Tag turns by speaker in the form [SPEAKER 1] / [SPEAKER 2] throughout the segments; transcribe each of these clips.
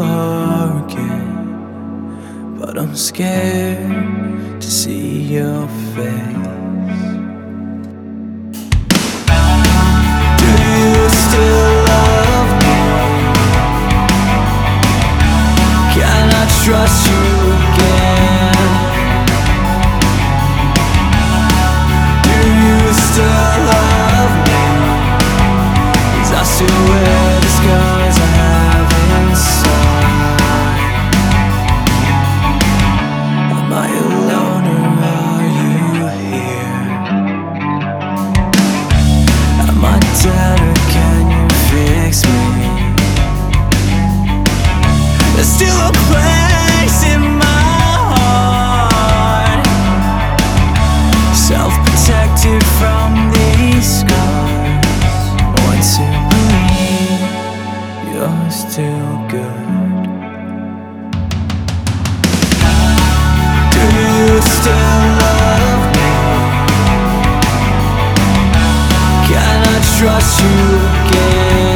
[SPEAKER 1] are again, but I'm scared to see your face. trust you Do you still love me? Can I trust you again?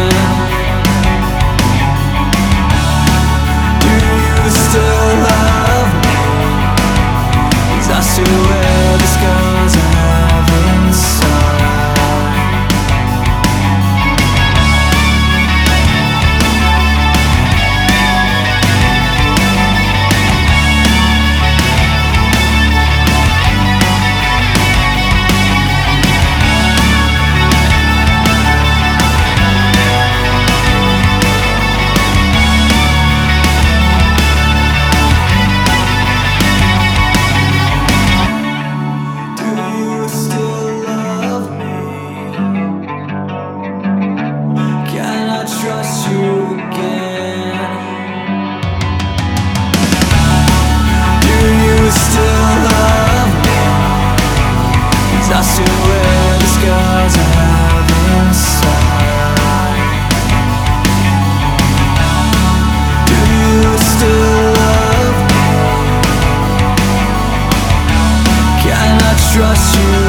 [SPEAKER 1] you.